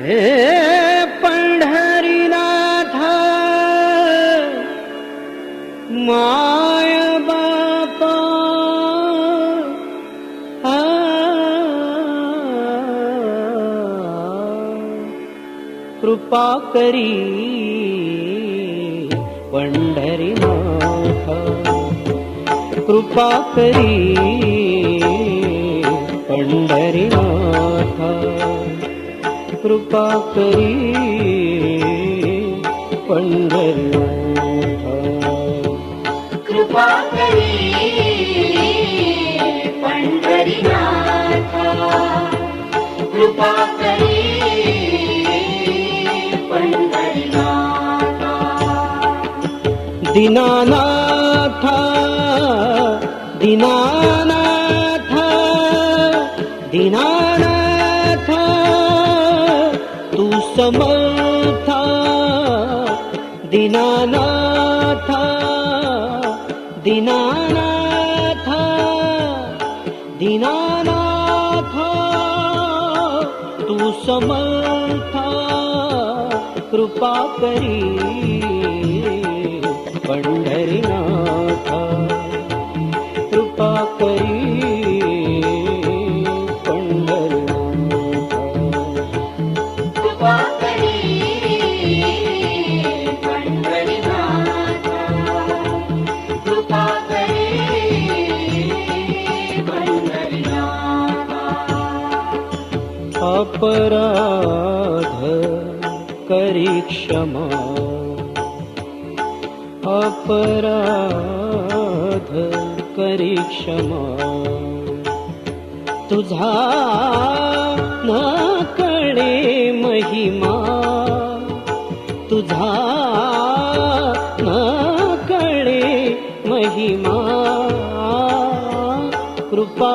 हे पंढरीनाथ माय बापा आ, कृपा करी पंढरीनाथ कृपा करी पंढरीनाथ कृपा करी पंढरीनाथ. कृपा करी पंढरीनाथ. दीनानाथ दीनानाथ दीनानाथ दीनानाथ तू समर्थ कृपा करी पंढरीनाथ। कृपा करी पंढरीनाथ। कृपा करी अपराध करी क्षमा। अपराध करी क्षमा। तुझा न कळे महिमा। तुझा न कळे महिमा। कृपा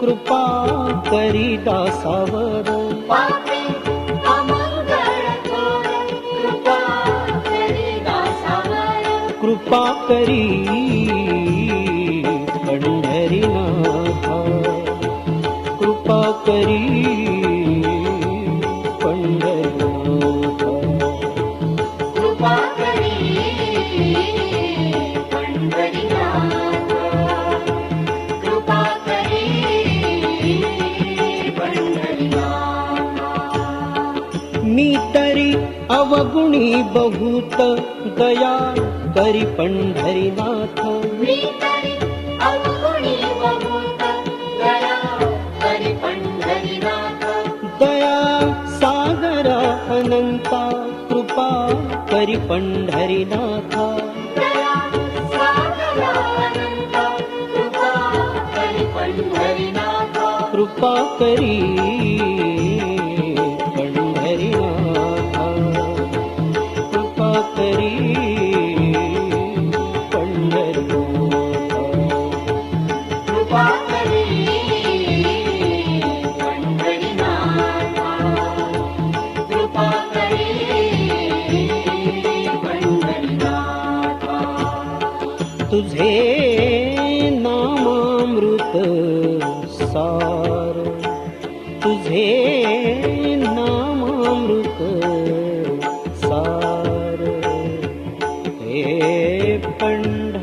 कृपा करी दासावर कृपा करी पंढरीनाथ कृपा करी अवगुणी बहुत दया करि परिपण्ढरिनाथ दया सागरा अनन्ता कृपा करि कृपानाथा कृपा करी तुझे नामामृत सार। तुझे नामामृत सार। हे पंढरीनाथ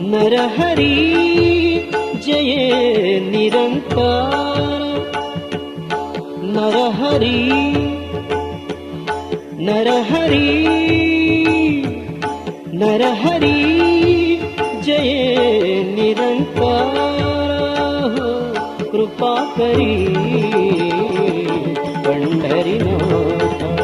नरहरी जय निरंकार। नरहरी नरहरी जय निरंकार। कृपा करी पंढरीनाथ